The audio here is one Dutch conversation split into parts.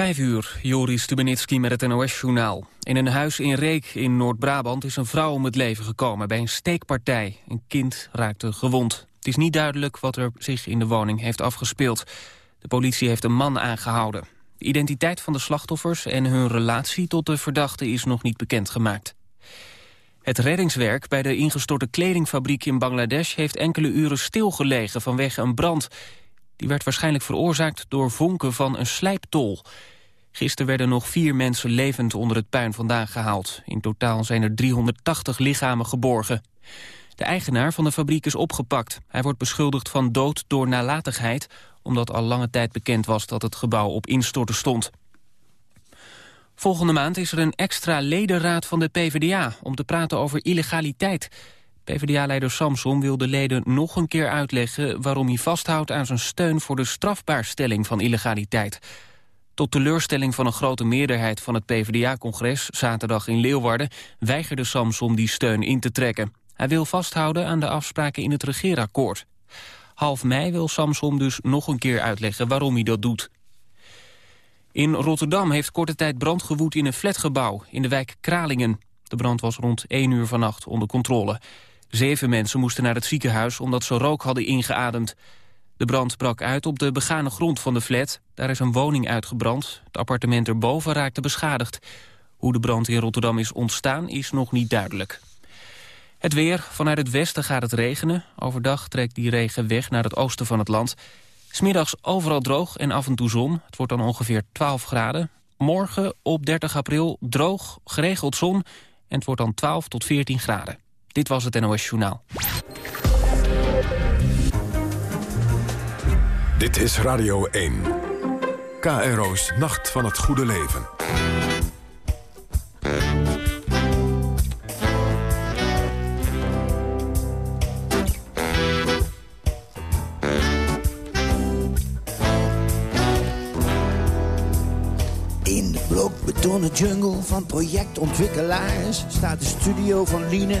Vijf uur, Joris Stubenitski met het NOS-journaal. In een huis in Reek in Noord-Brabant is een vrouw om het leven gekomen bij een steekpartij. Een kind raakte gewond. Het is niet duidelijk wat er zich in de woning heeft afgespeeld. De politie heeft een man aangehouden. De identiteit van de slachtoffers en hun relatie tot de verdachte is nog niet bekendgemaakt. Het reddingswerk bij de ingestorte kledingfabriek in Bangladesh heeft enkele uren stilgelegen vanwege een brand. Die werd waarschijnlijk veroorzaakt door vonken van een slijptol. Gisteren werden nog vier mensen levend onder het puin vandaan gehaald. In totaal zijn er 380 lichamen geborgen. De eigenaar van de fabriek is opgepakt. Hij wordt beschuldigd van dood door nalatigheid... omdat al lange tijd bekend was dat het gebouw op instorten stond. Volgende maand is er een extra ledenraad van de PvdA... om te praten over illegaliteit. PvdA-leider Samson wil de leden nog een keer uitleggen... waarom hij vasthoudt aan zijn steun voor de strafbaarstelling van illegaliteit. Tot teleurstelling van een grote meerderheid van het PvdA-congres... zaterdag in Leeuwarden weigerde Samson die steun in te trekken. Hij wil vasthouden aan de afspraken in het regeerakkoord. Half mei wil Samson dus nog een keer uitleggen waarom hij dat doet. In Rotterdam heeft korte tijd brand gewoed in een flatgebouw in de wijk Kralingen. De brand was rond 1 uur vannacht onder controle. Zeven mensen moesten naar het ziekenhuis omdat ze rook hadden ingeademd. De brand brak uit op de begane grond van de flat. Daar is een woning uitgebrand. Het appartement erboven raakte beschadigd. Hoe de brand in Rotterdam is ontstaan is nog niet duidelijk. Het weer. Vanuit het westen gaat het regenen. Overdag trekt die regen weg naar het oosten van het land. Smiddags overal droog en af en toe zon. Het wordt dan ongeveer 12 graden. Morgen op 30 april droog, geregeld zon. En het wordt dan 12 tot 14 graden. Dit was het NOS Journaal. Dit is Radio 1. KRO's Nacht van het Goede Leven. In de blokbetonnen jungle van projectontwikkelaars... staat de studio van Liene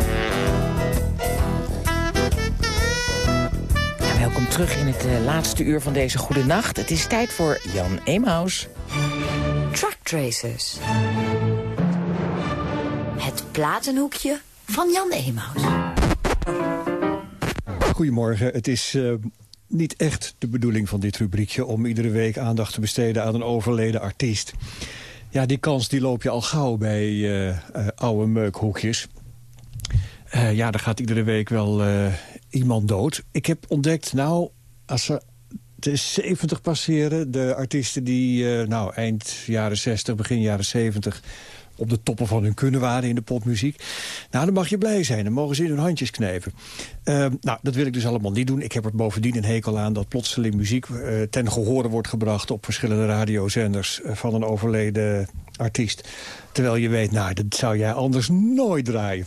Welkom terug in het eh, laatste uur van deze goede nacht. Het is tijd voor Jan Emaus. Truck Tracers. Het platenhoekje van Jan Emaus. Goedemorgen. Het is uh, niet echt de bedoeling van dit rubriekje... om iedere week aandacht te besteden aan een overleden artiest. Ja, die kans die loop je al gauw bij uh, uh, oude meukhoekjes. ja, er gaat iedere week wel iemand dood. Ik heb ontdekt, nou, als ze de 70 passeren... de artiesten die nou, eind jaren 60, begin jaren 70 op de toppen van hun kunnen waren in de popmuziek. Nou, dan mag je blij zijn. Dan mogen ze in hun handjes knijpen. Uh, nou, dat wil ik dus allemaal niet doen. Ik heb er bovendien een hekel aan dat plotseling muziek uh, ten gehore wordt gebracht... op verschillende radiozenders uh, van een overleden artiest. Terwijl je weet, nou, dat zou jij anders nooit draaien.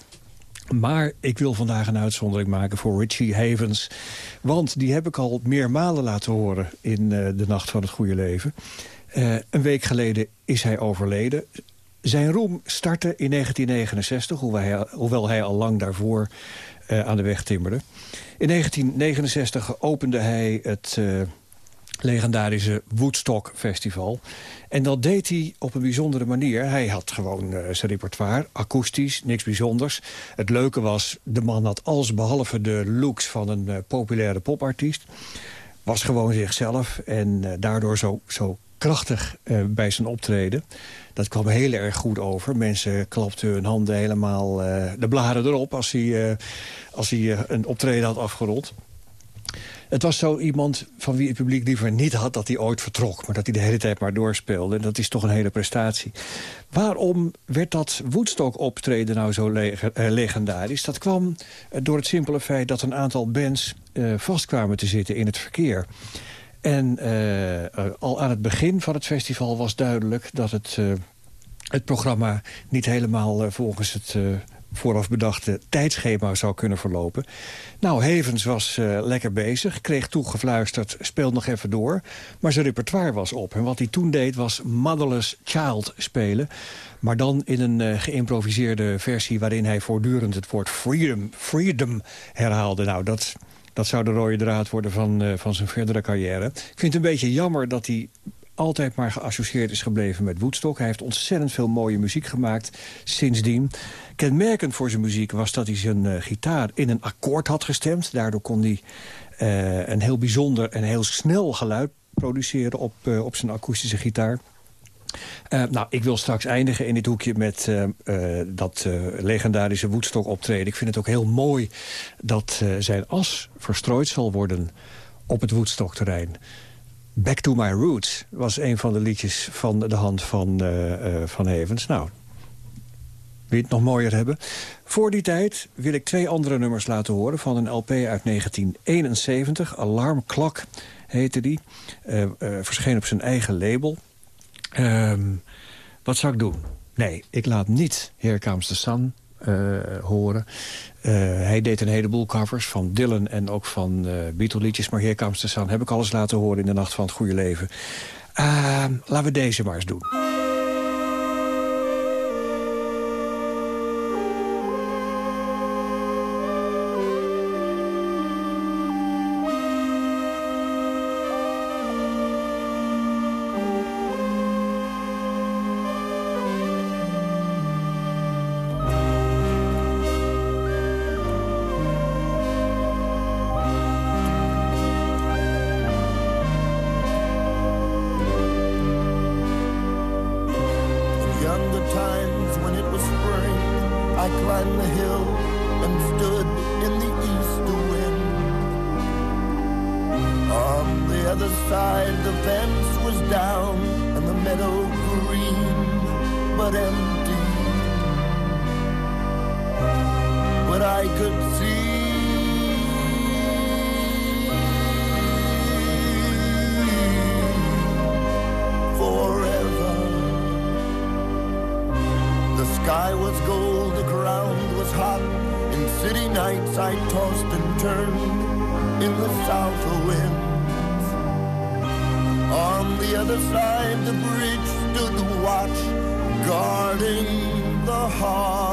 Maar ik wil vandaag een uitzondering maken voor Richie Havens. Want die heb ik al meermalen laten horen in uh, de Nacht van het Goede Leven. Uh, een week geleden is hij overleden. Zijn roem startte in 1969, hoewel hij, al lang daarvoor uh, aan de weg timmerde. In 1969 opende hij het legendarische Woodstock Festival. En dat deed hij op een bijzondere manier. Hij had gewoon uh, zijn repertoire, akoestisch, niks bijzonders. Het leuke was, de man had alles behalve de looks van een populaire popartiest. Was gewoon zichzelf en daardoor zo, zo krachtig bij zijn optreden. Dat kwam heel erg goed over. Mensen klapten hun handen helemaal de blaren erop... als hij, als hij een optreden had afgerond. Het was zo iemand van wie het publiek liever niet had dat hij ooit vertrok. Maar dat hij de hele tijd maar doorspeelde. Dat is toch een hele prestatie. Waarom werd dat Woodstock-optreden nou zo eh, legendarisch? Dat kwam eh, door het simpele feit dat een aantal bands uh, vastkwamen te zitten in het verkeer. En al aan het begin van het festival was duidelijk dat het, het programma niet helemaal volgens het vooraf bedachte tijdschema zou kunnen verlopen. Nou, Havens was uh, lekker bezig, kreeg toegefluisterd, speel nog even door. Maar zijn repertoire was op. En wat hij toen deed was Motherless Child spelen. Maar dan in een uh, geïmproviseerde versie waarin hij voortdurend het woord freedom, freedom herhaalde. Nou, dat, dat zou de rode draad worden van, uh, van zijn verdere carrière. Ik vind het een beetje jammer dat hij altijd maar geassocieerd is gebleven met Woodstock. Hij heeft ontzettend veel mooie muziek gemaakt sindsdien. Kenmerkend voor zijn muziek was dat hij zijn uh, gitaar in een akkoord had gestemd. Daardoor kon hij uh, een heel bijzonder en heel snel geluid produceren op, uh, op zijn akoestische gitaar. nou, ik wil straks eindigen in dit hoekje met dat legendarische Woodstock optreden. Ik vind het ook heel mooi dat zijn as verstrooid zal worden op het Woodstock terrein. Back to My Roots was een van de liedjes van de hand van, uh, uh, van Havens. Nou, wil je het nog mooier hebben? Voor die tijd wil ik twee andere nummers laten horen... van een LP uit 1971. Alarm Clock heette die. Uh, verscheen op zijn eigen label. Um, wat zou ik doen? Nee, ik laat niet Here Comes uh, horen. Uh, hij deed een heleboel covers van Dylan en ook van uh, Beatle-liedjes. Maar the Sun heb ik alles laten horen in de Nacht van het Goede Leven. Uh, laten we deze maar eens doen. I tossed and turned in the south winds. On the other side, the bridge stood watch, guarding the heart.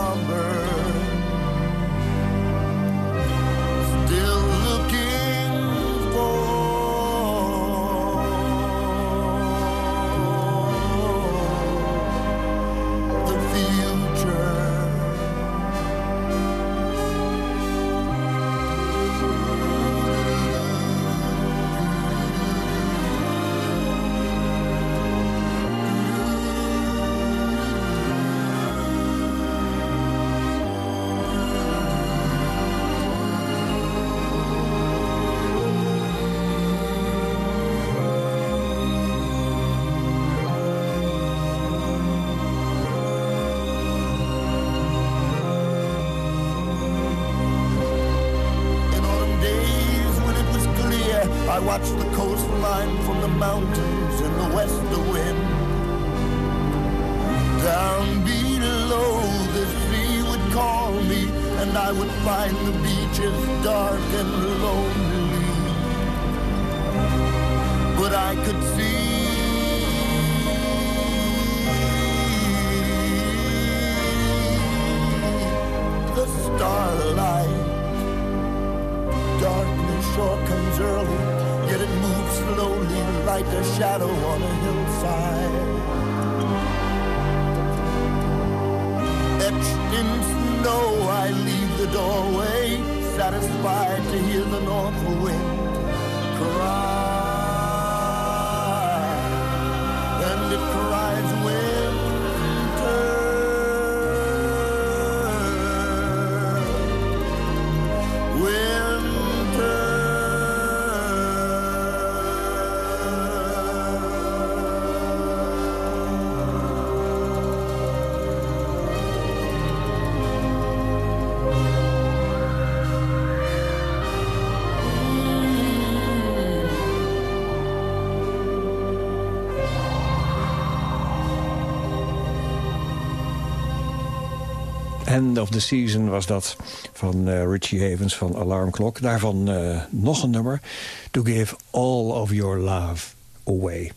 mountain. like a shadow on a hillside. Etched in snow, I leave the doorway, satisfied to hear the north wind cry. End of the Season was dat van uh, Richie Havens van Alarm Clock. Daarvan uh, nog een nummer. To Give All of Your Love Away.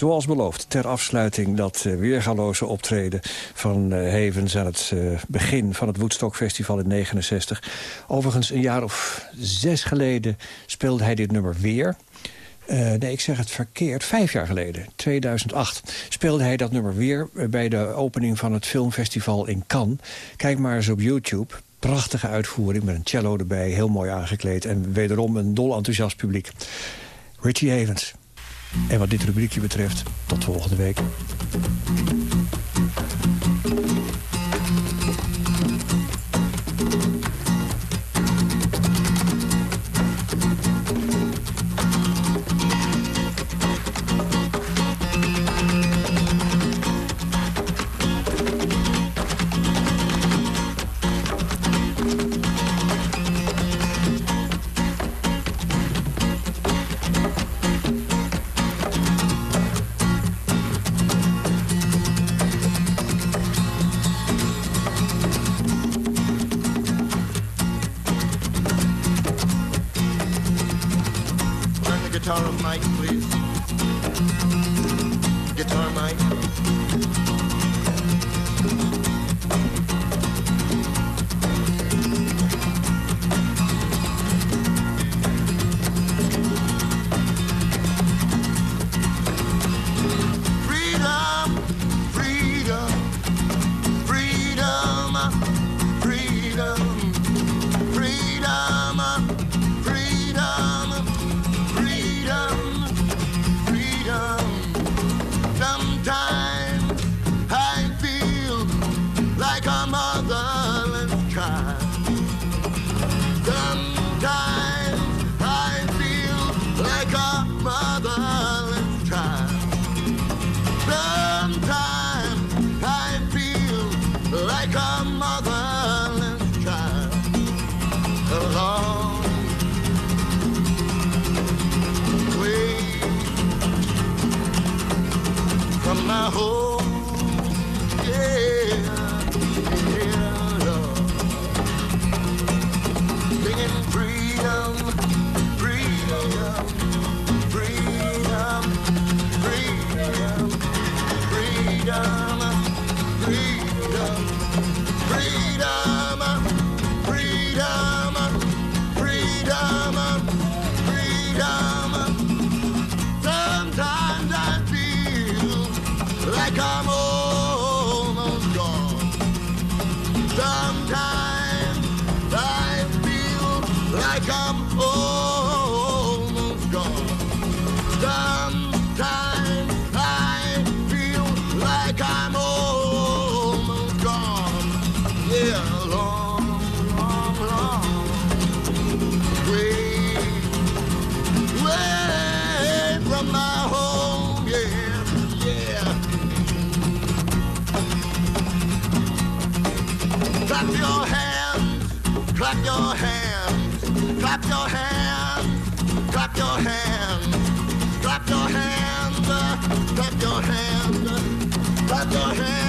Zoals beloofd, ter afsluiting dat uh, weergaloze optreden van uh, Havens... aan het uh, begin van het Woodstock Festival in 69. Overigens, een jaar of zes geleden speelde hij dit nummer weer... nee, ik zeg het verkeerd. Vijf jaar geleden, 2008, speelde hij dat nummer weer... bij de opening van het filmfestival in Cannes. Kijk maar eens op YouTube. Prachtige uitvoering met een cello erbij, heel mooi aangekleed... en wederom een dol enthousiast publiek. Richie Havens. En wat dit rubriekje betreft, tot volgende week. your hands, clap your hands, clap your hands, clap your hands, clap your hands, clap your hands.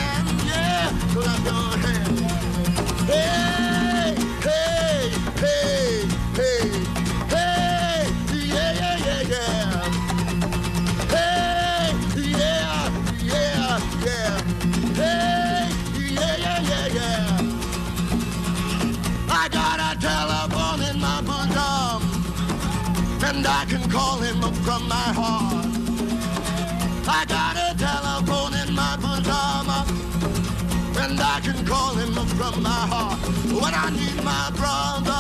From my heart. I got a telephone in my pajama, and I can call him up from my heart when I need my brother,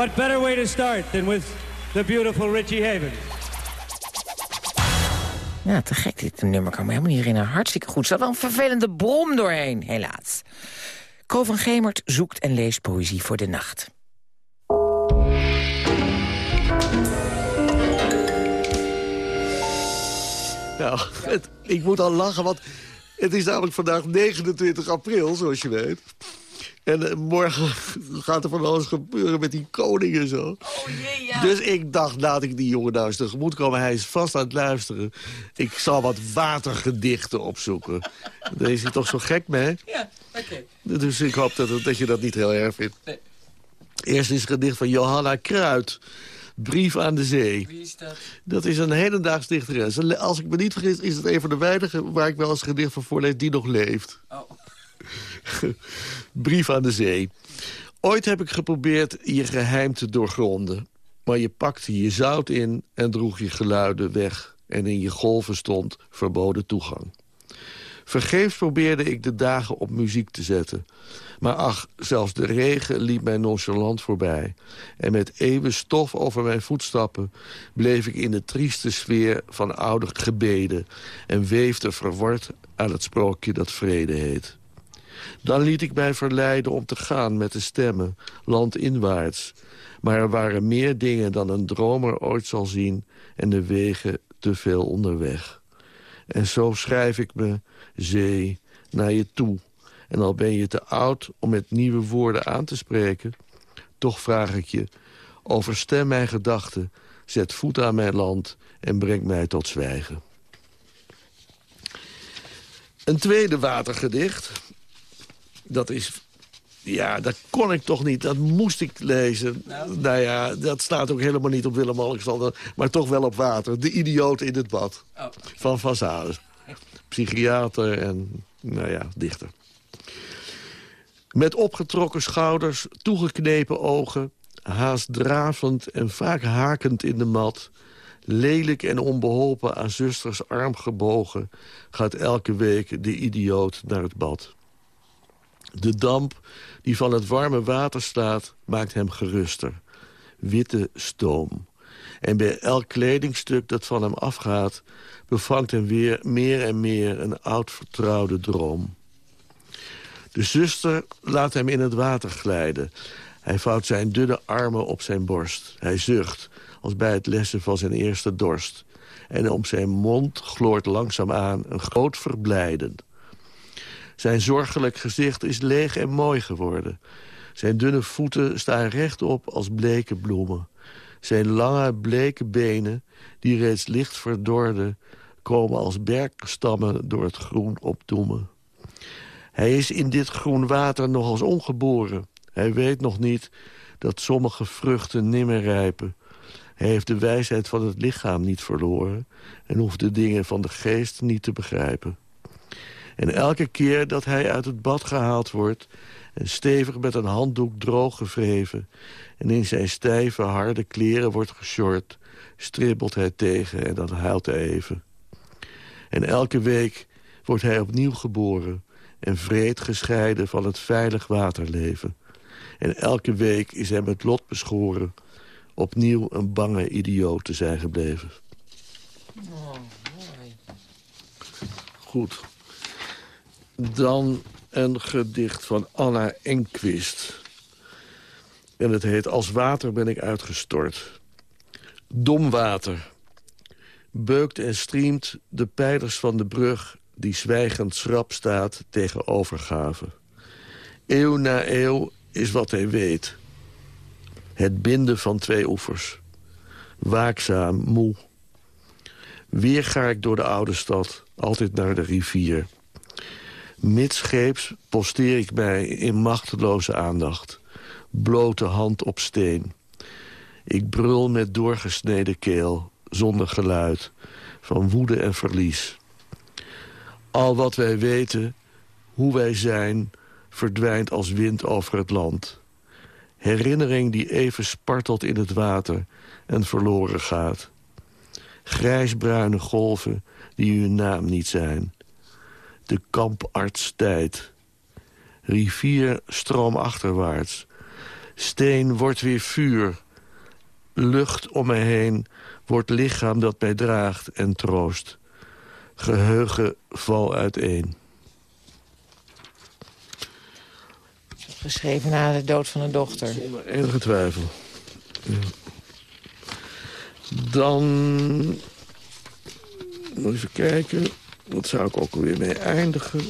What better way to start than with the beautiful Richie Havens? Ja, te gek. Dit nummer kan me helemaal niet herinneren. Hartstikke goed. Er zat wel een vervelende brom doorheen, helaas. Ko van Gemert zoekt en leest poëzie voor de nacht. Nou, ik moet al lachen, want het is namelijk vandaag 29 april, zoals je weet. En eh, morgen gaat er van alles gebeuren met die koning en zo. Oh jee, ja. Dus ik dacht, laat ik die jongen nou eens tegemoet komen. Hij is vast aan het luisteren. Ik zal wat watergedichten opzoeken. Daar is hij toch zo gek mee? Ja, oké. Dus ik hoop dat, dat je dat niet heel erg vindt. Nee. Eerst is het gedicht van Johanna Kruid. Brief aan de Zee. Wie is dat? Dat is een hedendaags dichteres. Als ik me niet vergis, is het een van de weinigen... waar ik wel eens gedicht van voorlees die nog leeft. Oh. Brief aan de zee. Ooit heb ik geprobeerd je geheim te doorgronden. Maar je pakte je zout in en droeg je geluiden weg. En in je golven stond verboden toegang. Vergeefs probeerde ik de dagen op muziek te zetten. Maar ach, zelfs de regen liep mij nonchalant voorbij. En met eeuwen stof over mijn voetstappen... bleef ik in de trieste sfeer van oude gebeden... en weefde verward aan het sprookje dat vrede heet. Dan liet ik mij verleiden om te gaan met de stemmen, landinwaarts. Maar er waren meer dingen dan een dromer ooit zal zien... en de wegen te veel onderweg. En zo schrijf ik me, zee, naar je toe. En al ben je te oud om met nieuwe woorden aan te spreken... toch vraag ik je, overstem mijn gedachten... zet voet aan mijn land en breng mij tot zwijgen. Een tweede watergedicht. Dat is... Ja, dat kon ik toch niet. Dat moest ik lezen. Nou, ja, dat staat ook helemaal niet op Willem-Alexander. Maar toch wel op water. De idioot in het bad. Oh. Van Van Zalen. Psychiater en, nou ja, dichter. Met opgetrokken schouders, toegeknepen ogen... haast dravend en vaak hakend in de mat... Lelijk en onbeholpen aan zusters arm gebogen... gaat elke week de idioot naar het bad. De damp die van het warme water staat, maakt hem geruster. Witte stoom. En bij elk kledingstuk dat van hem afgaat... bevangt hem weer meer en meer een oud vertrouwde droom. De zuster laat hem in het water glijden. Hij vouwt zijn dunne armen op zijn borst. Hij zucht, als bij het lessen van zijn eerste dorst. En om zijn mond gloort langzaamaan een groot verblijden. Zijn zorgelijk gezicht is leeg en mooi geworden. Zijn dunne voeten staan rechtop als bleke bloemen. Zijn lange, bleke benen, die reeds licht verdorden... komen als berkstammen door het groen opdoemen. Hij is in dit groen water nog als ongeboren. Hij weet nog niet dat sommige vruchten nimmer rijpen. Hij heeft de wijsheid van het lichaam niet verloren... en hoeft de dingen van de geest niet te begrijpen. En elke keer dat hij uit het bad gehaald wordt... en stevig met een handdoek droog gevreven... en in zijn stijve, harde kleren wordt geshort... stribbelt hij tegen en dan huilt hij even. En elke week wordt hij opnieuw geboren... en vreed gescheiden van het veilig waterleven. En elke week is hem het lot beschoren opnieuw een bange idioot te zijn gebleven. Oh, mooi. Goed. Dan een gedicht van Anna Enquist. En het heet Als water ben ik uitgestort. Dom water. Beukt en striemt de pijlers van de brug... die zwijgend schrap staat tegen overgave. Eeuw na eeuw is wat hij weet het binden van twee oevers. Waakzaam, moe. Weer ga ik door de oude stad, altijd naar de rivier. Midscheeps posteer ik mij in machteloze aandacht. Blote hand op steen. Ik brul met doorgesneden keel, zonder geluid, van woede en verlies. Al wat wij weten, hoe wij zijn, verdwijnt als wind over het land. Herinnering die even spartelt in het water en verloren gaat. Grijsbruine golven die uw naam niet zijn. De kampartstijd. Rivier stroomachterwaarts. Steen wordt weer vuur. Lucht om mij heen wordt lichaam dat mij draagt en troost. Geheugen val uiteen. Geschreven na de dood van een dochter. Zonder enige twijfel. Dan... Even kijken. Wat zou ik ook alweer mee eindigen?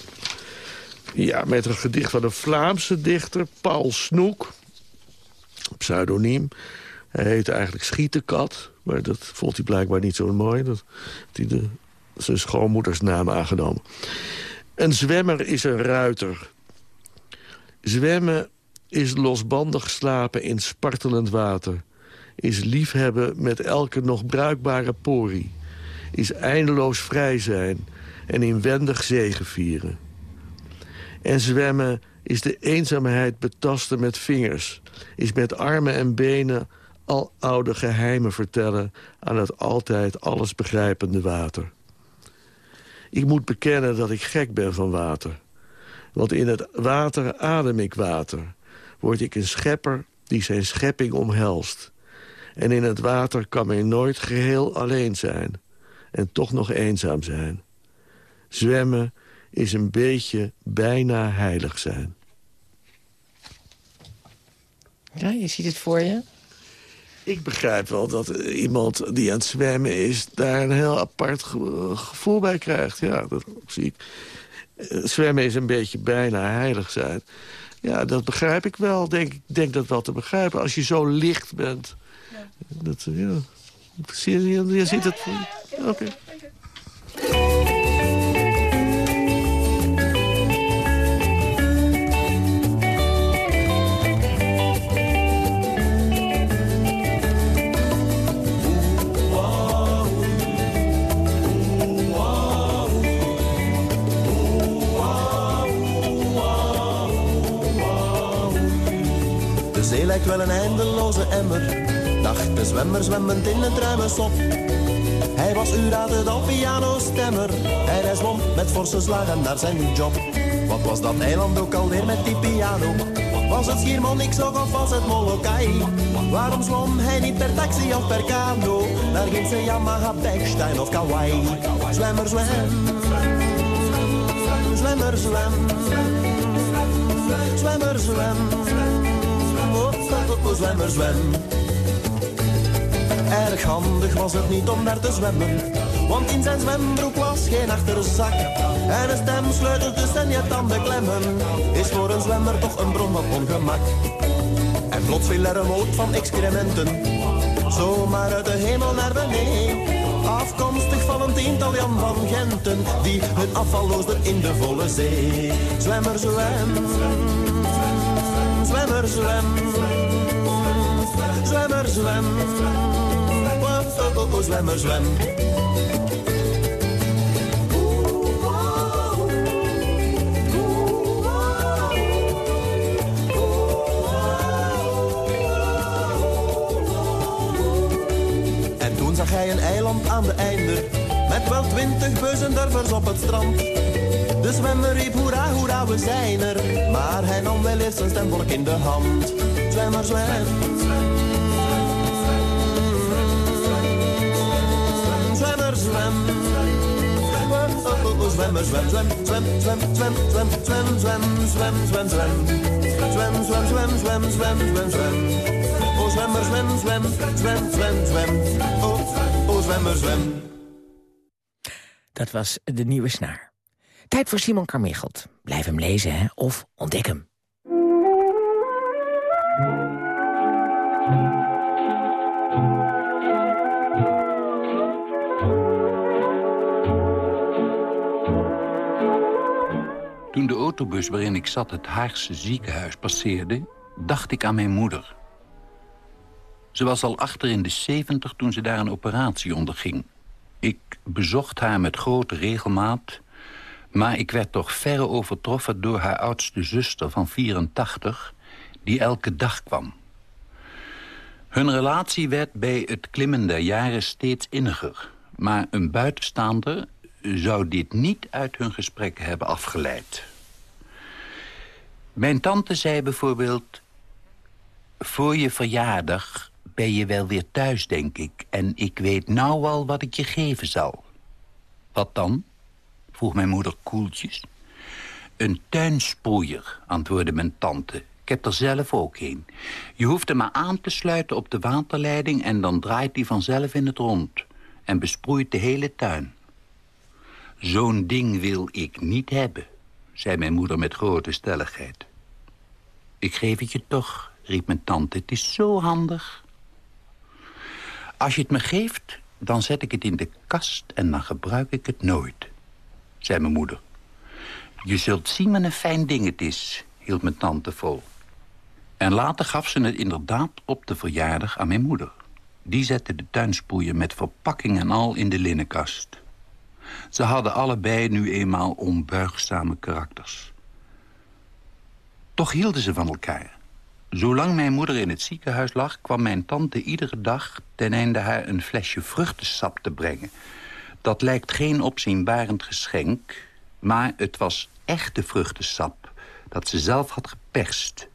Ja, met een gedicht van een Vlaamse dichter, Paul Snoek. Pseudoniem. Hij heette eigenlijk Schietenkat. Maar dat vond hij blijkbaar niet zo mooi. Dat hij de, zijn schoonmoeders naam aangenomen. Een zwemmer is een ruiter. Zwemmen is losbandig slapen in spartelend water. Is liefhebben met elke nog bruikbare porie. Is eindeloos vrij zijn en inwendig zegevieren. En zwemmen is de eenzaamheid betasten met vingers. Is met armen en benen al oude geheimen vertellen... aan het altijd alles begrijpende water. Ik moet bekennen dat ik gek ben van water... Want in het water adem ik water. Word ik een schepper die zijn schepping omhelst. En in het water kan men nooit geheel alleen zijn. En toch nog eenzaam zijn. Zwemmen is een beetje bijna heilig zijn. Ja, je ziet het voor je. Ik begrijp wel dat iemand die aan het zwemmen is... daar een heel apart gevoel bij krijgt. Ja, dat zie ik. Eh, zwemmen is een beetje bijna heilig zijn. Ja, dat begrijp ik wel. Denk, ik denk dat wel te begrijpen. Als je zo licht bent. Ja. Dat, ja. Je, je, je ziet het. Oké. Wel een eindeloze emmer. Dacht de zwemmer zwemmend in het ruime. Hij was u raadt het al pianostemmer. En hij zwom met forse slagen naar zijn job. Wat was dat eiland ook alweer met die piano? Was het Schiermonnix of was het Molokai? Waarom zwom hij niet per taxi of per kano? Naar Gindse Yamaha, Bechstein of Kauai? Zwemmer, zwem. Zwemmer, zwem. Zwemmer, zwem zwemmer, zwem. Erg handig was het niet om daar te zwemmen, want in zijn zwembroek was geen achterzak. En een stemsleutel tussen je tanden klemmen, is voor een zwemmer toch een bron van ongemak. En plots viel er een moot van excrementen, zomaar uit de hemel naar beneden. Afkomstig van een tiental Jan van Genten, die hun afval loosden in de volle zee. Zwemmer, zwem, zwemmer, zwem zwemmer, zwem. Oh, oh, oh, zwemmer, zwem. En toen zag hij een eiland aan de einde, met wel twintig beuzendurvers op het strand. De zwemmer riep hoera, hoera, we zijn er. Maar hij nam wel eens een stemvork in de hand. Zwemmer, zwem. Zwem. Zwem, zwem, zwem, zwem, zwem, zwem, zwem, zwem, zwem, zwem, zwem. Zwem, zwem, zwem, zwem, zwem, zwem, zwem. Zwem, zwem, zwem, zwem, zwem. Zwem. Dat was de nieuwe snaar. Tijd voor Simon Carmichelt. Blijf hem lezen, hè? of ontdek hem. Autobus waarin ik zat het Haagse ziekenhuis passeerde... dacht ik aan mijn moeder. Ze was al achter in de zeventig toen ze daar een operatie onderging. Ik bezocht haar met grote regelmaat... maar ik werd toch verre overtroffen door haar oudste zuster van 84... die elke dag kwam. Hun relatie werd bij het klimmen der jaren steeds inniger... maar een buitenstaander zou dit niet uit hun gesprekken hebben afgeleid. Mijn tante zei bijvoorbeeld... voor je verjaardag ben je wel weer thuis, denk ik... en ik weet nou al wat ik je geven zal. Wat dan? vroeg mijn moeder koeltjes. Een tuinsproeier, antwoordde mijn tante. Ik heb er zelf ook een. Je hoeft hem maar aan te sluiten op de waterleiding... en dan draait hij vanzelf in het rond. En besproeit de hele tuin. Zo'n ding wil ik niet hebben, zei mijn moeder met grote stelligheid. Ik geef het je toch, riep mijn tante. Het is zo handig. Als je het me geeft, dan zet ik het in de kast en dan gebruik ik het nooit, zei mijn moeder. Je zult zien wat een fijn ding het is, hield mijn tante vol. En later gaf ze het inderdaad op de verjaardag aan mijn moeder. Die zette de tuinspoeier met verpakking en al in de linnenkast. Ze hadden allebei nu eenmaal onbuigzame karakters. Toch hielden ze van elkaar. Zolang mijn moeder in het ziekenhuis lag... kwam mijn tante iedere dag ten einde haar een flesje vruchtensap te brengen. Dat lijkt geen opzienbarend geschenk... maar het was echte vruchtensap dat ze zelf had geperst.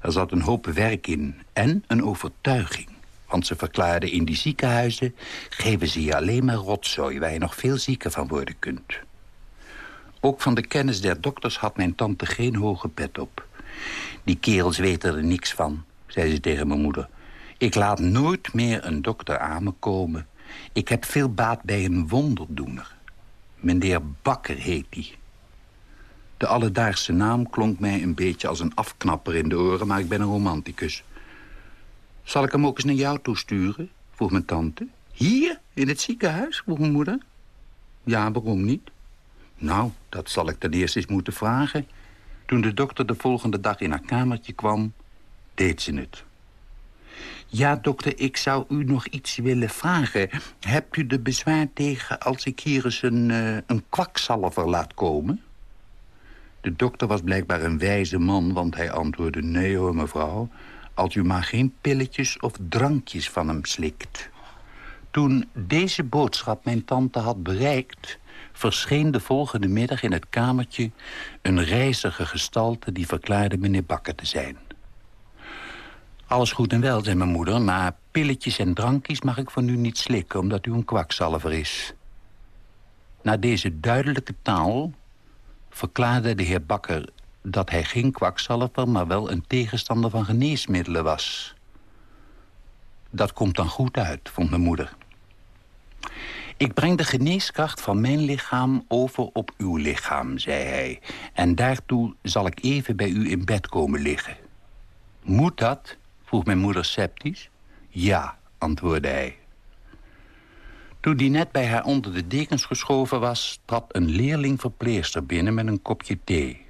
Er zat een hoop werk in en een overtuiging. Want ze verklaarde in die ziekenhuizen... geven ze je alleen maar rotzooi waar je nog veel zieker van worden kunt. Ook van de kennis der dokters had mijn tante geen hoge pet op. Die kerels weten er niks van, zei ze tegen mijn moeder. Ik laat nooit meer een dokter aan me komen. Ik heb veel baat bij een wonderdoener. Meneer Bakker heet die. De alledaagse naam klonk mij een beetje als een afknapper in de oren... maar ik ben een romanticus. Zal ik hem ook eens naar jou toesturen? vroeg mijn tante. Hier, in het ziekenhuis? vroeg mijn moeder. Ja, waarom niet? Nou, dat zal ik ten eerste eens moeten vragen. Toen de dokter de volgende dag in haar kamertje kwam, deed ze het. Ja, dokter, ik zou u nog iets willen vragen. Hebt u er bezwaar tegen als ik hier eens een, uh, een kwakzalver laat komen? De dokter was blijkbaar een wijze man, want hij antwoordde... nee hoor, mevrouw, als u maar geen pilletjes of drankjes van hem slikt. Toen deze boodschap mijn tante had bereikt... verscheen de volgende middag in het kamertje... een reizige gestalte die verklaarde meneer Bakker te zijn. Alles goed en wel, zei mijn moeder... maar pilletjes en drankjes mag ik van u niet slikken... omdat u een kwakzalver is. Na deze duidelijke taal verklaarde de heer Bakker dat hij geen kwakzalver... maar wel een tegenstander van geneesmiddelen was. Dat komt dan goed uit, vond mijn moeder. Ik breng de geneeskracht van mijn lichaam over op uw lichaam, zei hij. En daartoe zal ik even bij u in bed komen liggen. Moet dat? vroeg mijn moeder sceptisch. Ja, antwoordde hij. Toen die net bij haar onder de dekens geschoven was... trad een leerling verpleegster binnen met een kopje thee.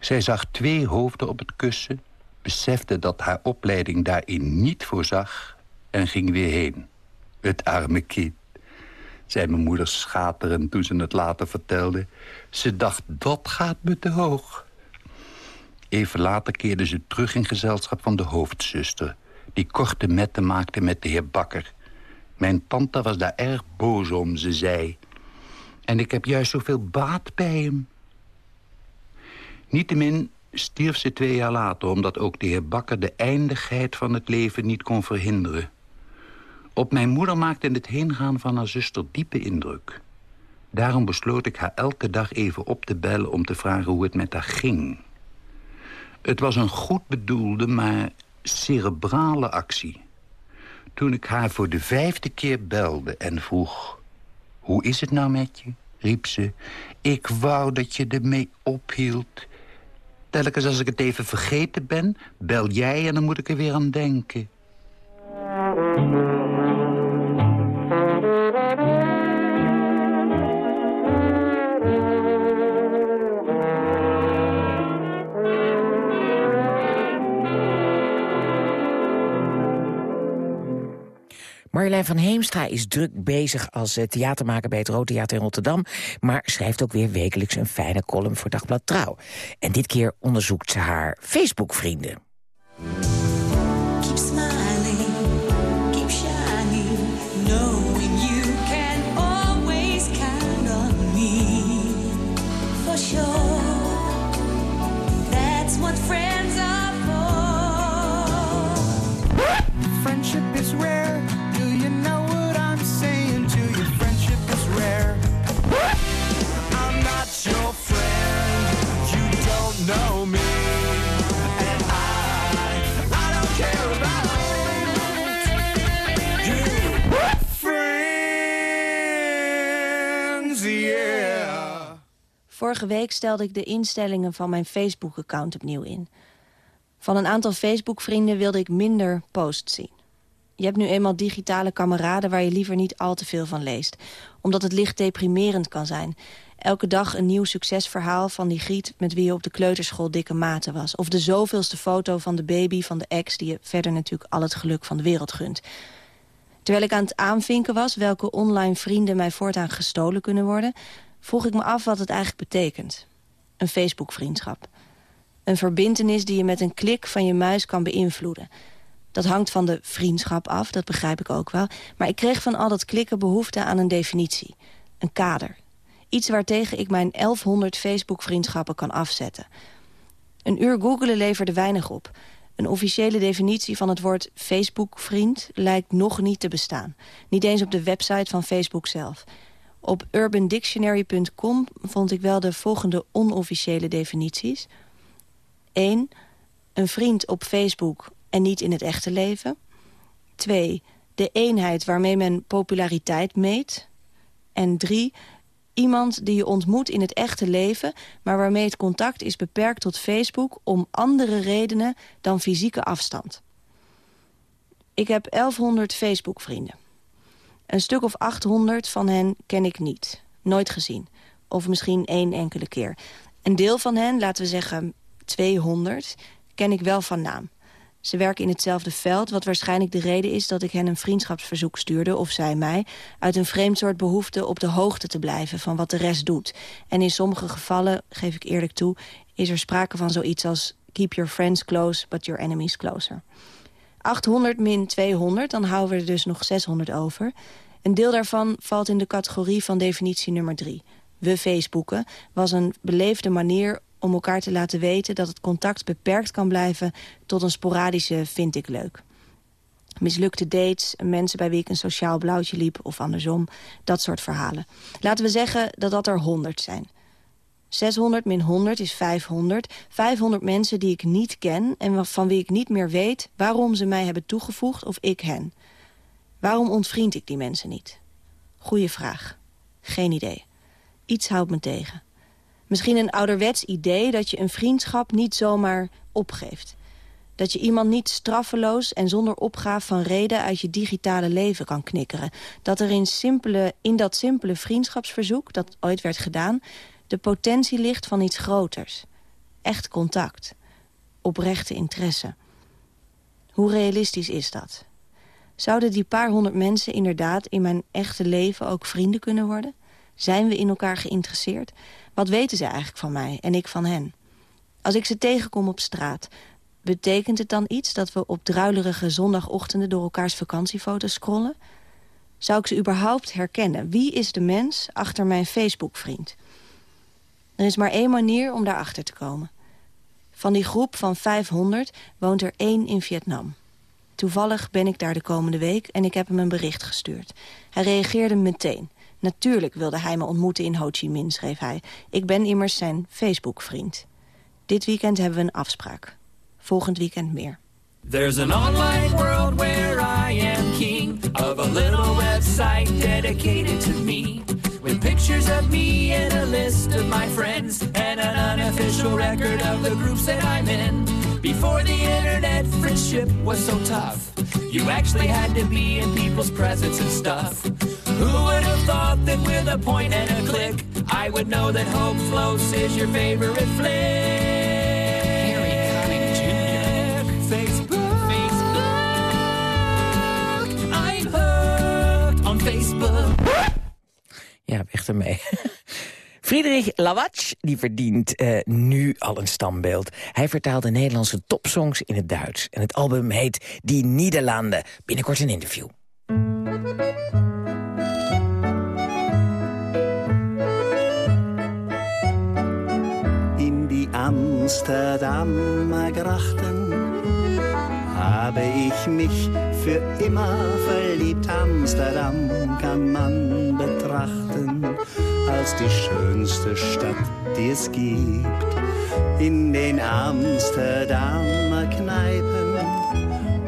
Zij zag twee hoofden op het kussen... besefte dat haar opleiding daarin niet voorzag... en ging weer heen. Het arme kind, zei mijn moeder schaterend toen ze het later vertelde. Ze dacht, dat gaat me te hoog. Even later keerde ze terug in gezelschap van de hoofdzuster... die korte metten maakte met de heer Bakker. Mijn tante was daar erg boos om, ze zei. En ik heb juist zoveel baat bij hem. Niettemin stierf ze twee jaar later... omdat ook de heer Bakker de eindigheid van het leven niet kon verhinderen. Op mijn moeder maakte het heengaan van haar zuster diepe indruk. Daarom besloot ik haar elke dag even op te bellen... om te vragen hoe het met haar ging. Het was een goed bedoelde, maar cerebrale actie. Toen ik haar voor de vijfde keer belde en vroeg... Hoe is het nou met je? riep ze. Ik wou dat je ermee ophield. Telkens als ik het even vergeten ben, bel jij en dan moet ik er weer aan denken. Marjolein van Heemstra is druk bezig als eh, theatermaker bij het Rood Theater in Rotterdam... maar schrijft ook weer wekelijks een fijne column voor Dagblad Trouw. En dit keer onderzoekt ze haar Facebook-vrienden. Vorige week stelde ik de instellingen van mijn Facebook-account opnieuw in. Van een aantal Facebook-vrienden wilde ik minder posts zien. Je hebt nu eenmaal digitale kameraden waar je liever niet al te veel van leest. Omdat het licht deprimerend kan zijn. Elke dag een nieuw succesverhaal van die griet... met wie je op de kleuterschool dikke maten was. Of de zoveelste foto van de baby van de ex... die je verder natuurlijk al het geluk van de wereld gunt. Terwijl ik aan het aanvinken was welke online vrienden mij voortaan gestolen kunnen worden vroeg ik me af wat het eigenlijk betekent. Een Facebook-vriendschap. Een verbintenis die je met een klik van je muis kan beïnvloeden. Dat hangt van de vriendschap af, dat begrijp ik ook wel. Maar ik kreeg van al dat klikken behoefte aan een definitie. Een kader. Iets waartegen ik mijn 1100 Facebook-vriendschappen kan afzetten. Een uur googelen leverde weinig op. Een officiële definitie van het woord Facebook-vriend lijkt nog niet te bestaan. Niet eens op de website van Facebook zelf. Op urbandictionary.com vond ik wel de volgende onofficiële definities. 1. Een vriend op Facebook en niet in het echte leven. 2. De eenheid waarmee men populariteit meet. En 3. Iemand die je ontmoet in het echte leven... maar waarmee het contact is beperkt tot Facebook... om andere redenen dan fysieke afstand. Ik heb 1100 Facebook-vrienden. Een stuk of 800 van hen ken ik niet. Nooit gezien. Of misschien één enkele keer. Een deel van hen, laten we zeggen 200, ken ik wel van naam. Ze werken in hetzelfde veld, wat waarschijnlijk de reden is... dat ik hen een vriendschapsverzoek stuurde, of zij mij... uit een vreemd soort behoefte op de hoogte te blijven van wat de rest doet. En in sommige gevallen, geef ik eerlijk toe... is er sprake van zoiets als... keep your friends close, but your enemies closer. 800 min 200, dan houden we er dus nog 600 over. Een deel daarvan valt in de categorie van definitie nummer 3. We Facebooken was een beleefde manier om elkaar te laten weten... dat het contact beperkt kan blijven tot een sporadische vind ik leuk. Mislukte dates, mensen bij wie ik een sociaal blauwtje liep of andersom. Dat soort verhalen. Laten we zeggen dat dat er 100 zijn. 600 min 100 is 500. 500 mensen die ik niet ken en van wie ik niet meer weet... waarom ze mij hebben toegevoegd of ik hen. Waarom ontvriend ik die mensen niet? Goeie vraag. Geen idee. Iets houdt me tegen. Misschien een ouderwets idee dat je een vriendschap niet zomaar opgeeft. Dat je iemand niet straffeloos en zonder opgave van reden uit je digitale leven kan knikkeren. Dat er in, simpele, in dat simpele vriendschapsverzoek, dat ooit werd gedaan... de potentie ligt van iets groters. Echt contact. Oprechte interesse. Hoe realistisch is dat? Zouden die paar honderd mensen inderdaad in mijn echte leven ook vrienden kunnen worden? Zijn we in elkaar geïnteresseerd? Wat weten ze eigenlijk van mij en ik van hen? Als ik ze tegenkom op straat, betekent het dan iets... dat we op druilerige zondagochtenden door elkaars vakantiefoto's scrollen? Zou ik ze überhaupt herkennen? Wie is de mens achter mijn Facebook-vriend? Er is maar één manier om daarachter te komen. Van die groep van 500 woont er één in Vietnam. Toevallig ben ik daar de komende week en ik heb hem een bericht gestuurd. Hij reageerde meteen. Natuurlijk wilde hij me ontmoeten in Ho Chi Minh, schreef hij. Ik ben immers zijn Facebook-vriend. Dit weekend hebben we een afspraak. Volgend weekend meer. There's an online world where I am king of a little website dedicated to pictures of me and a list of my friends and an unofficial record of the groups that I'm in. Before the internet, friendship was so tough. You actually had to be in people's presence and stuff. Who would have thought that with a point and a click, I would know that Hope Floats is your favorite flick? Ja, weg ermee. Friedrich Lawatsch die verdient uh, nu al een standbeeld. Hij vertaalde Nederlandse topsongs in het Duits. En het album heet Die Nederlanden. Binnenkort een interview. In die Amsterdamer Grachten habe ich mich für immer verliebt. Amsterdam kann man betrachten als die schönste Stadt, die es gibt. In den Amsterdamer Kneipen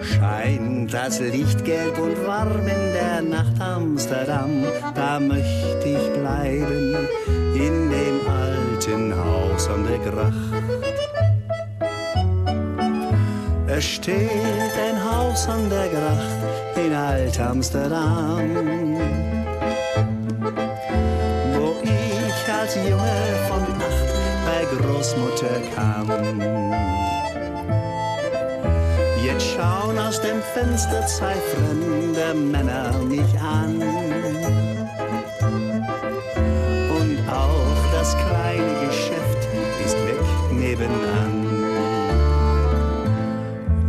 scheint das Licht gelb und warm in der Nacht Amsterdam. Da möchte ich bleiben in dem alten Haus an der Gracht. Es steht ein Haus an der Gracht in Alt-Amsterdam, wo als Junge von acht bei Großmutter kam. Jetzt schauen aus dem Fenster zwei fremde Männer mich an. Und auch das kleine Geschäft ist weg nebenan.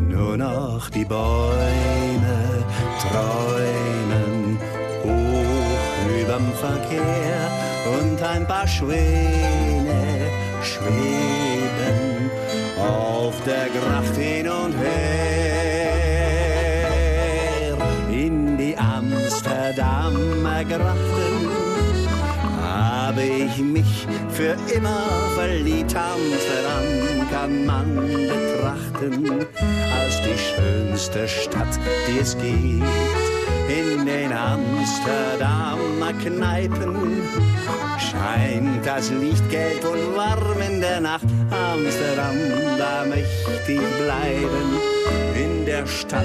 Nur noch die Bäume träumen hoch überm Verkehr ein paar Schwäne schweben auf der Gracht hin und her. In die Amsterdamer Grachten habe ich mich für immer verliebt. Amsterdam kann man betrachten als die schönste Stadt, die es gibt. In den Amsterdamer Kneipen scheint das Licht gelb und warm in der Nacht. Amsterdam, da möchte ich bleiben, in der Stadt,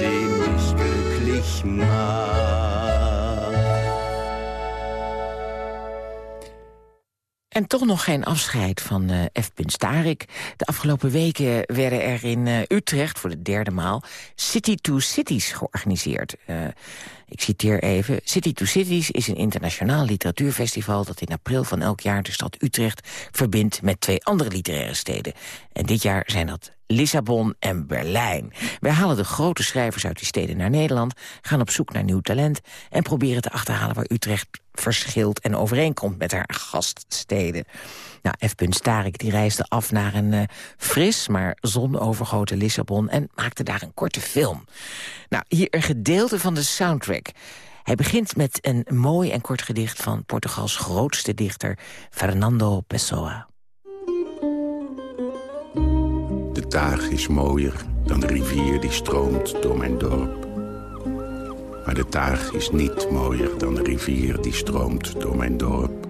die mich glücklich macht. En toch nog geen afscheid van uh, F. Starik. De afgelopen weken werden er in uh, Utrecht voor de derde maal City to Cities georganiseerd. Uh, ik citeer even. City to Cities is een internationaal literatuurfestival... dat in april van elk jaar de stad Utrecht verbindt met twee andere literaire steden. En dit jaar zijn dat Lissabon en Berlijn. Wij halen de grote schrijvers uit die steden naar Nederland... gaan op zoek naar nieuw talent... en proberen te achterhalen waar Utrecht verschilt en overeenkomt met haar gaststeden. Nou, F. Starik die reisde af naar een uh, fris, maar zonovergoten Lissabon... en maakte daar een korte film. Nou, hier een gedeelte van de soundtrack. Hij begint met een mooi en kort gedicht van Portugals grootste dichter... Fernando Pessoa. De taag is mooier dan de rivier die stroomt door mijn dorp. Maar de taag is niet mooier dan de rivier die stroomt door mijn dorp.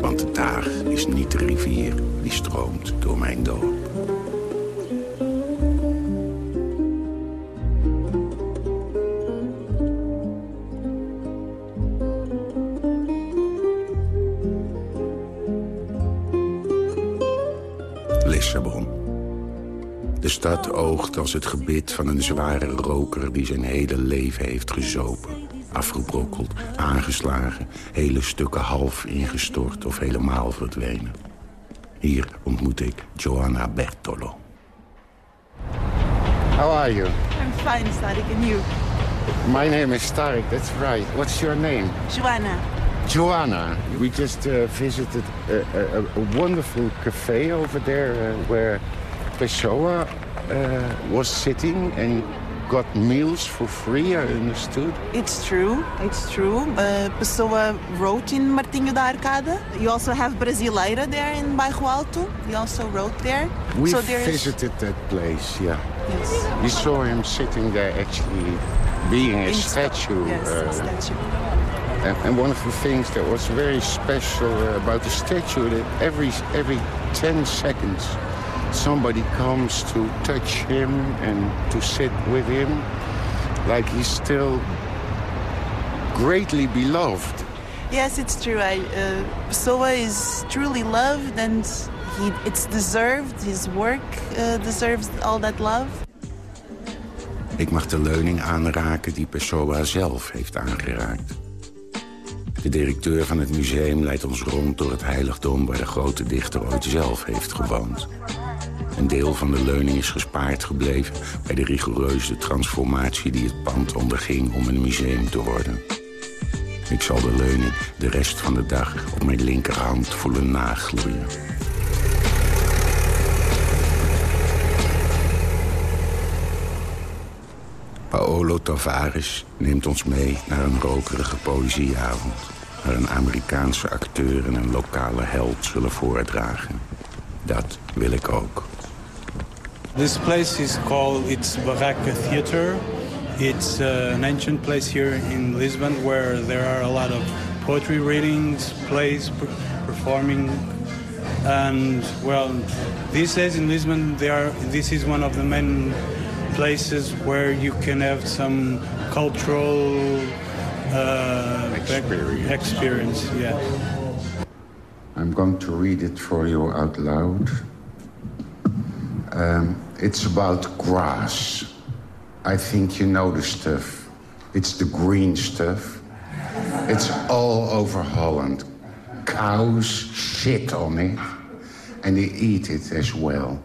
Want de taag is niet de rivier die stroomt door mijn dorp. Lissabon. De stad oogt als het gebit van een zware roker... die zijn hele leven heeft gezopen. Afgebrokkeld, aangeslagen, hele stukken half ingestort of helemaal verdwenen. Hier ontmoet ik Joanna Bertolo. How are you? I'm fine, Tariq, and you? My name is Tariq, that's right. What's your name? Joanna. Joanna. We just uh, visited a, a, a, wonderful cafe over there uh, where Pessoa uh, was sitting and got meals for free, I understood. It's true, it's true. Uh, Pessoa wrote in Martinho da Arcada. You also have Brasileira there in Bairro Alto. He also wrote there. We so visited that place, yeah. Yes. We saw him sitting there actually being a In statue. Yes, uh, a statue. And, and, one of the things that was very special about the statue that every every 10 seconds somebody comes to touch him and to sit with him like he's still greatly beloved. Yes, it's true. I, uh, Pessoa is truly loved and he, it's deserved. His work uh, deserves all that love. Ik mag de leuning aanraken die Pessoa zelf heeft aangeraakt. De directeur van het museum leidt ons rond door het heiligdom... waar de grote dichter ooit zelf heeft gewoond. Een deel van de leuning is gespaard gebleven... bij de rigoureuze transformatie die het pand onderging om een museum te worden. Ik zal de leuning de rest van de dag op mijn linkerhand voelen nagloeien. Paolo Tavares neemt ons mee naar een rokerige poëzieavond... waar een Amerikaanse acteur en een lokale held zullen voordragen. Dat wil ik ook. This place is called it's Barraca Theater. It's uh, an ancient place here in Lisbon where there are a lot of poetry readings, plays, per performing. And well, these days in Lisbon, they are, this is one of the main places where you can have some cultural uh, experience. experience. Yeah. I'm going to read it for you out loud. Um, it's about grass. I think you know the stuff. It's the green stuff. It's all over Holland. Cows shit on it, and they eat it as well.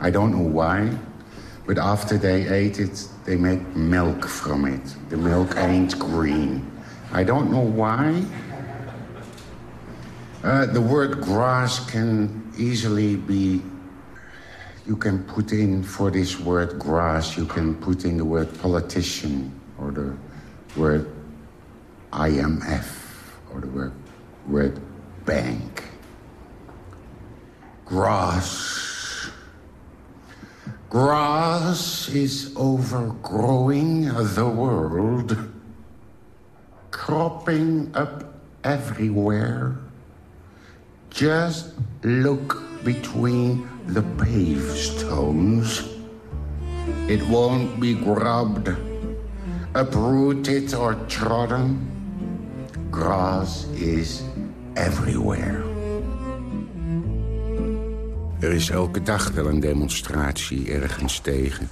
I don't know why, but after they ate it, they make milk from it. The milk ain't green. I don't know why. Uh, the word grass can easily be you can put in for this word grass, you can put in the word politician or the word IMF or the word, word bank. Grass. Grass is overgrowing the world, cropping up everywhere. Just look between the pavestones. It won't be grubbed, uprooted, or trodden. Grass is everywhere. Er is elke dag wel een demonstratie ergens tegen.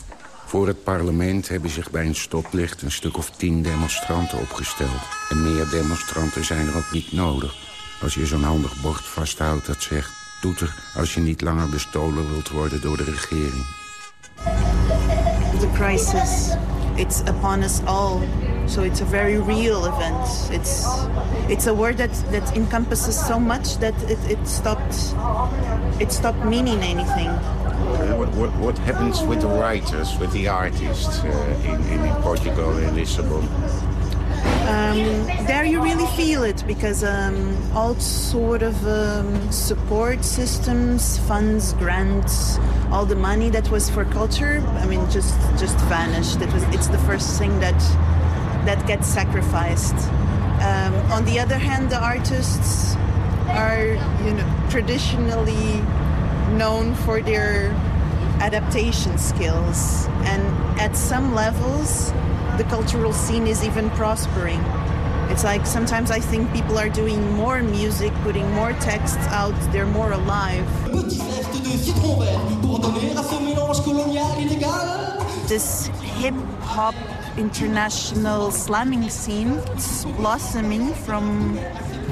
Voor het parlement hebben zich bij een stoplicht een stuk of tien demonstranten opgesteld. En meer demonstranten zijn er ook niet nodig. Als je zo'n handig bord vasthoudt dat zegt... toeter als je niet langer bestolen wilt worden door de regering. The crisis, it's upon us all. So it's a very real event. It's it's a word that, that encompasses so much that it, it stopped it stopped meaning anything. What, what, what happens with the writers, with the artists uh, in, in, in Portugal, in Lisbon? Um, there you really feel it because um, all sort of um, support systems, funds, grants, all the money that was for culture, I mean, just just vanished. It was it's the first thing that that gets sacrificed. Um, on the other hand, the artists are you know traditionally known for their adaptation skills, and at some levels the cultural scene is even prospering. It's like sometimes I think people are doing more music, putting more texts out, they're more alive. This hip hop international slamming scene is blossoming from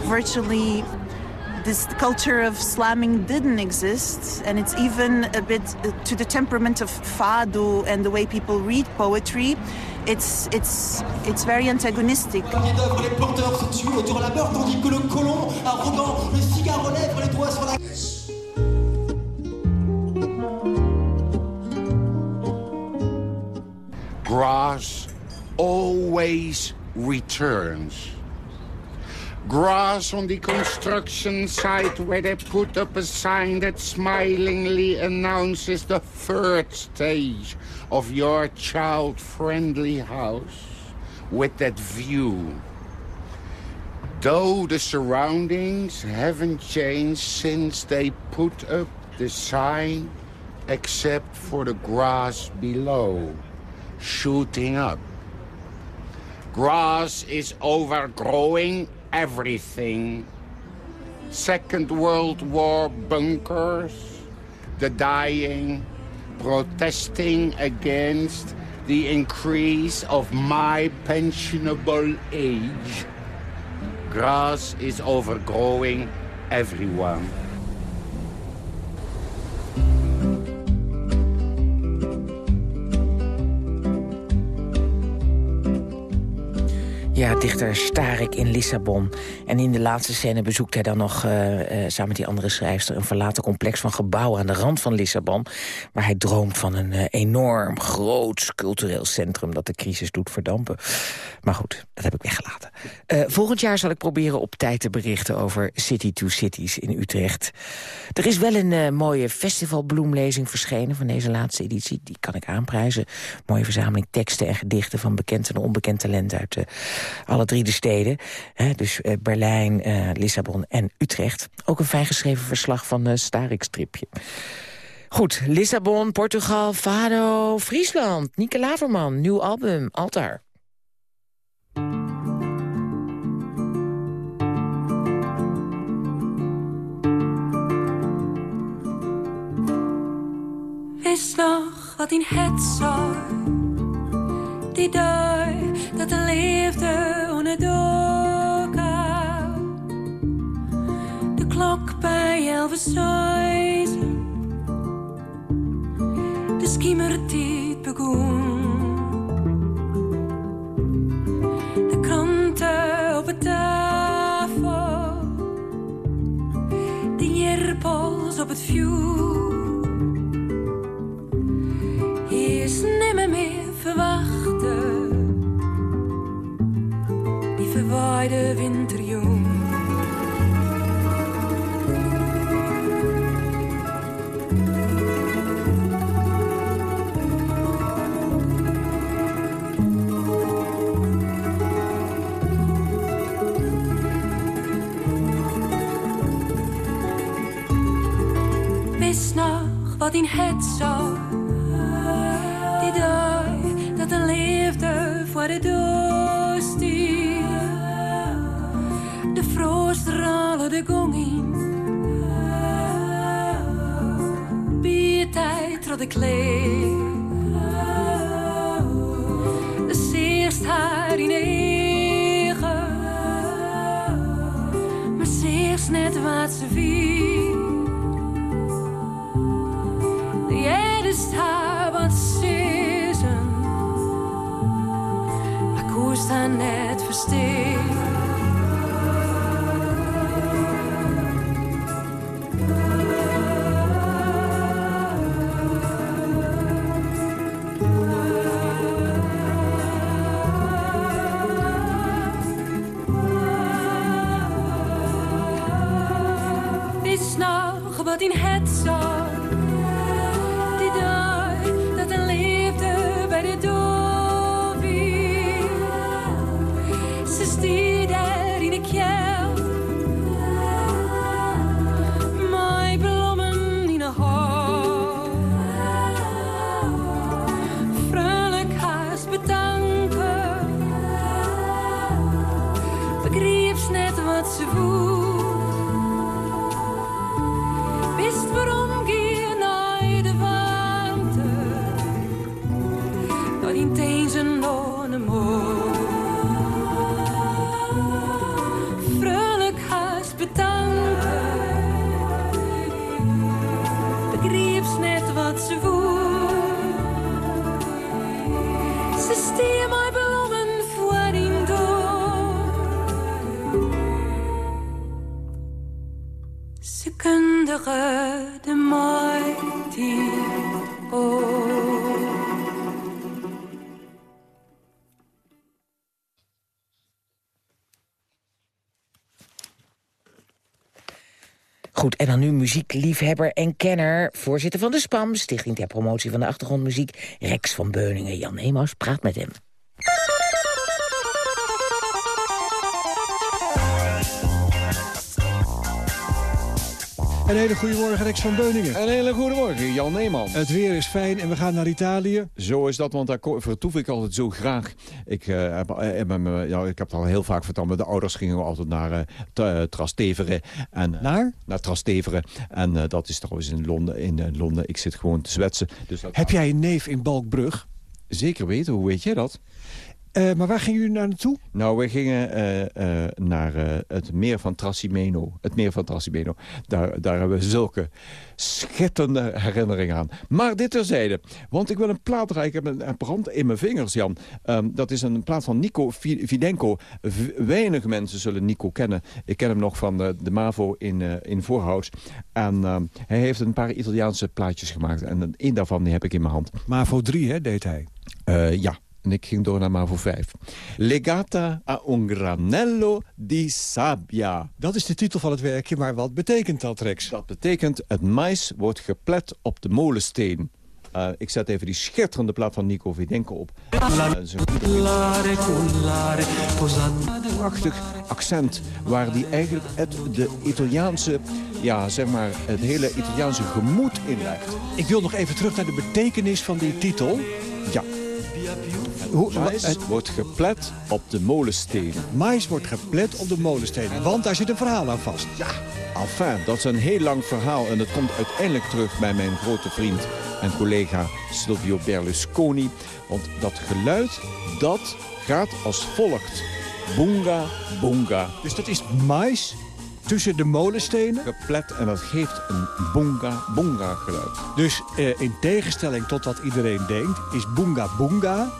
virtually this culture of slamming didn't exist and it's even a bit to the temperament of fado and the way people read poetry it's, it's, it's very antagonistic. Grass always returns. Grass on the construction site where they put up a sign that smilingly announces the third stage of your child-friendly house with that view. Though the surroundings haven't changed since they put up the sign except for the grass below, shooting up. Grass is overgrowing everything. Second World War bunkers, the dying, protesting against the increase of my pensionable age. Grass is overgrowing everyone. Ja, dichter Starik in Lissabon. En in de laatste scène bezoekt hij dan nog, uh, uh, samen met die andere schrijfster... een verlaten complex van gebouwen aan de rand van Lissabon... waar hij droomt van een uh, enorm groot cultureel centrum... dat de crisis doet verdampen. Maar goed, dat heb ik weggelaten. volgend jaar zal ik proberen op tijd te berichten... over City to Cities in Utrecht. Er is wel een mooie festivalbloemlezing verschenen... van deze laatste editie, die kan ik aanprijzen. Mooie verzameling teksten en gedichten... van bekend en onbekend talent uit de alle drie de steden. Hè, dus uh, Berlijn, uh, Lissabon en Utrecht. Ook een fijn geschreven verslag van uh, Starik-stripje. Goed, Lissabon, Portugal, Fado, Friesland. Nieke Laverman, nieuw album, Altaar. Wist nog wat in het zag die dag dat de leefde onder doka. De klok bij elf zuizen, de schiemertijd begon. De kranten op de tafel, de jerpels op het vuur. is nimmer meer verwachten. waai de. Wist nog wat in het zou, die dag dat een liefde voor de dood. Trot ik leeg. De zeerst haar in eigen. Maar zeerst net wat ze viel. De eerste haar wat season. Maar koers daar net versteed. Nog wat de. Goed, en dan nu muziekliefhebber en kenner... voorzitter van de SPAM, Stichting ter Promotie van de Achtergrondmuziek... Rex van Beuningen. Jan Emaus praat met hem. Een hele goede morgen, Rex van Beuningen. Een hele goede morgen, Jan Neeman. Het weer is fijn en we gaan naar Italië. Zo is dat, want daar vertoef ik altijd zo graag. Ik, eh, heb, eh, ja, ik heb het al heel vaak verteld, maar de ouders gingen altijd naar eh, Trastevere. En, naar? Naar Trastevere. En eh, dat is trouwens in Londen. In Londen. Ik zit gewoon te zwetsen. Dus Heb jij een neef in Balkbrug? Zeker weten, hoe weet jij dat? Eh, maar waar gingen jullie naar naartoe? Nou, we gingen eh, eh, naar eh, het meer van Trasimeno. Het meer van Trasimeno. Daar, daar hebben we zulke schitterende herinneringen aan. Maar dit terzijde. Want ik wil een plaat draaien. Ik heb een, een brand in mijn vingers, Jan. Ehm, dat is een plaat van Nico Vi- Videnko. V- weinig mensen zullen Nico kennen. Ik ken hem nog van de, de MAVO in, eh in Voorhout. En ehm, hij heeft een paar Italiaanse plaatjes gemaakt. En een daarvan die heb ik in mijn hand. MAVO 3, hè, deed hij. Eh, ja, en ik ging door naar MAVO 5. Legata a un granello di sabbia. Dat is de titel van het werkje, maar wat betekent dat, Rex? Dat betekent het mais wordt geplet op de molensteen. Eh, ik zet even die schitterende plaat van Nico Videnko op. Uh, prachtig accent waar die eigenlijk het de Italiaanse, ja zeg maar, het hele Italiaanse gemoed inlegt. Ik wil nog even terug naar de betekenis van die titel. Ja. Hoe, Mais het wordt geplet op de molensteen. mais wordt geplet op de molenstenen, want daar zit een verhaal aan vast. Ja, enfin, dat is een heel lang verhaal. En het komt uiteindelijk terug bij mijn grote vriend en collega Silvio Berlusconi. Want dat geluid, dat gaat als volgt. Boonga, boonga. Dus dat is mais tussen de molenstenen. Geplet en dat geeft een boonga, boonga geluid. Dus eh, in tegenstelling tot wat iedereen denkt, is boonga boonga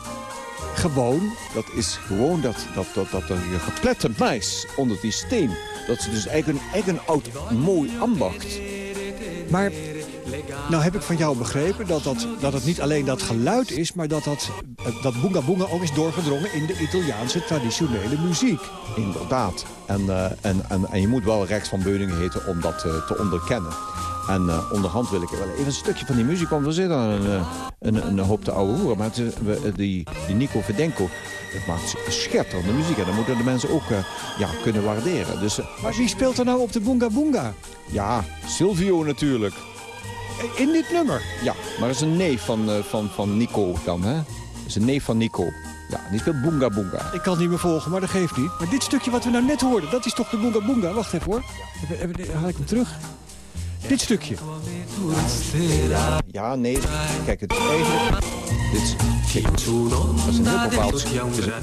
gewoon... Dat is gewoon dat, dat, dat, dat er geplette mais onder die steen. Dat is dus eigenlijk een, een oud mooi ambacht. Maar nou heb ik van jou begrepen dat, dat, dat het niet alleen dat geluid is... maar dat dat, dat boonga boonga ook is doorgedrongen in de Italiaanse traditionele muziek. Inderdaad. En, eh, en, en, en je moet wel Rex van Beuningen heten om dat eh, te onderkennen. En eh, onderhand wil ik wel even een stukje van die muziek, want we zitten aan een, eh, een, een hoop te ouwe hoeren. Maar het is- we, eh, die, die Nico Vedenko, het maakt schitterende muziek. En dat moeten de mensen ook ja, kunnen waarderen. Dus, Maar wie speelt er nou op de boonga boonga? ja, Silvio natuurlijk. in dit nummer? Ja, maar dat is een neef van, uh, van, van Nico dan, hè? Dat is een neef van Nico. Ja, die speelt Boonga Boonga. Ik kan het niet meer volgen, maar dat geeft niet. Maar dit stukje wat we nou net hoorden, dat is toch de Boonga Boonga? Wacht even hoor. Even, even, haal ik hem terug. Dit stukje. Ja, nee. Kijk, het is eigenlijk... Dit kijk, dat is een heel bepaald...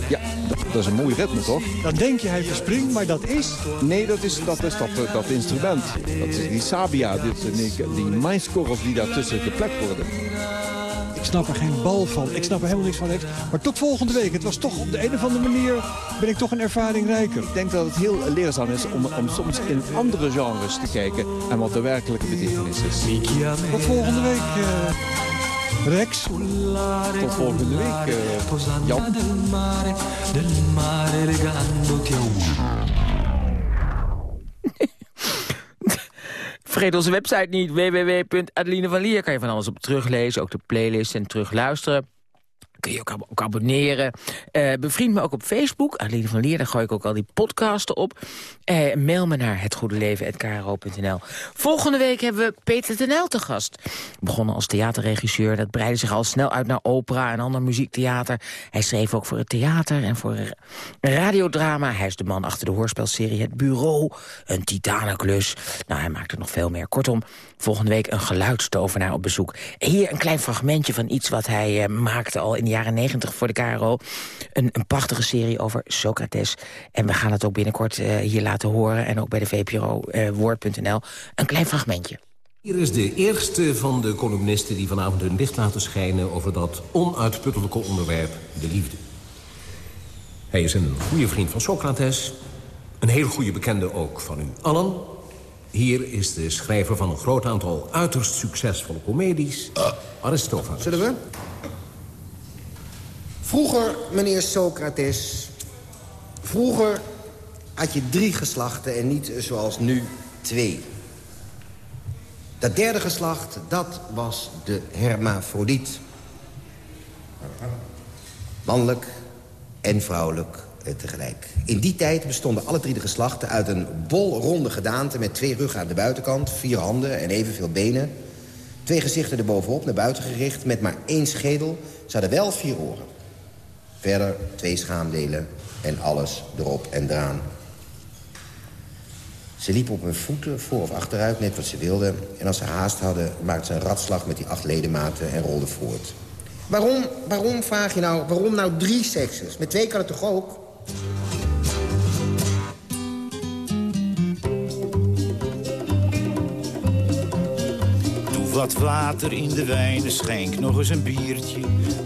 Ja, dat, is een mooi ritme, toch? Dan denk je hij verspringt, maar dat is... Nee, dat is dat, is dat, dat instrument. Dat is die sabia, dit, die, die mijnskorrels die daartussen geplekt worden. Ik snap er geen bal van. Ik snap er helemaal niks van. Maar tot volgende week. Het was toch op de een of andere manier... ben ik toch een ervaring rijker. Ik denk dat het heel leerzaam is om, om soms in andere genres te kijken... en wat de werkelijke betekenis is. Tot volgende week, uh, Rex. Tot volgende week, uh, Jan. Vergeet onze website niet, www.adelinevanlier. Kan je van alles op teruglezen, ook de playlist en terugluisteren. Kun je ook, abonneren. Uh, bevriend me ook op Facebook. Adeline van Lier, daar gooi ik ook al die podcasten op. Uh, mail me naar hetgoedeleven.kro.nl. Volgende week hebben we Peter Tenel te gast. Begonnen als theaterregisseur. Dat breidde zich al snel uit naar opera en ander muziektheater. Hij schreef ook voor het theater en voor een radiodrama. Hij is de man achter de hoorspelserie Het Bureau. Een titanenklus. Nou, hij maakt er nog veel meer. Kortom, volgende week een geluidstovenaar op bezoek. Hier een klein fragmentje van iets wat hij uh, maakte al in de jaren negentig voor de KRO. Een, een, prachtige serie over Socrates. En we gaan het ook binnenkort uh, hier laten horen. En ook bij de VPRO uh, Woord.nl. Een klein fragmentje. Hier is de eerste van de columnisten die vanavond hun licht laten schijnen... over dat onuitputtelijke onderwerp, de liefde. Hij is een goede vriend van Socrates. Een heel goede bekende ook van u allen. Hier is de schrijver van een groot aantal uiterst succesvolle comedies. Aristophanes. Zullen we? Vroeger, meneer Socrates... Vroeger had je drie geslachten en niet zoals nu twee. Dat derde geslacht, dat was de hermafrodiet. Mannelijk en vrouwelijk tegelijk. In die tijd bestonden alle drie de geslachten uit een bolronde gedaante... met twee ruggen aan de buitenkant, vier handen en evenveel benen. Twee gezichten erbovenop, naar buiten gericht, met maar één schedel. Ze hadden wel vier oren. Verder twee schaamdelen en alles erop en eraan. Ze liepen op hun voeten, voor of achteruit, net wat ze wilden. En als ze haast hadden, maakten ze een ratslag met die acht ledematen en rolden voort. Waarom, waarom vraag je nou, waarom nou drie sekses? Met twee kan het toch ook? wat water in de wijn, schenk nog eens een biertje.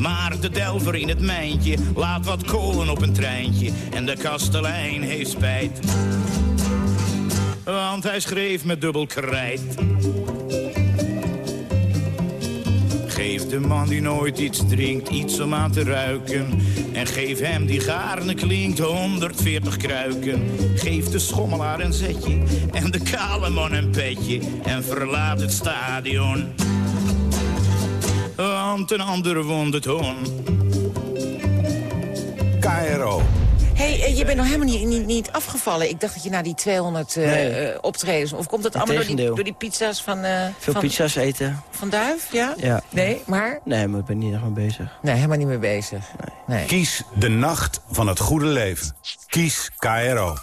Maar de delver in het mijntje laat wat kolen op een treintje. En de kastelein heeft spijt. Want hij schreef met dubbel krijt. Geef de man die nooit iets drinkt iets om aan te ruiken. En geef hem die gaarne klinkt 140 kruiken. Geef de schommelaar een zetje en de kale man een petje. En verlaat het stadion. Want een ander wond het. KRO. hey, uh, je bent nog helemaal niet, niet, niet, afgevallen. Ik dacht dat je na die 200 uh, nee. uh, optredens... Of komt dat allemaal door die, door die, pizza's van... Veel van, pizza's eten. Van Duif, ja? Ja. Nee, maar? Nee, maar ik ben niet nog mee bezig. Nee, helemaal niet mee bezig. Nee. Kies de nacht van het goede leven. Kies KRO.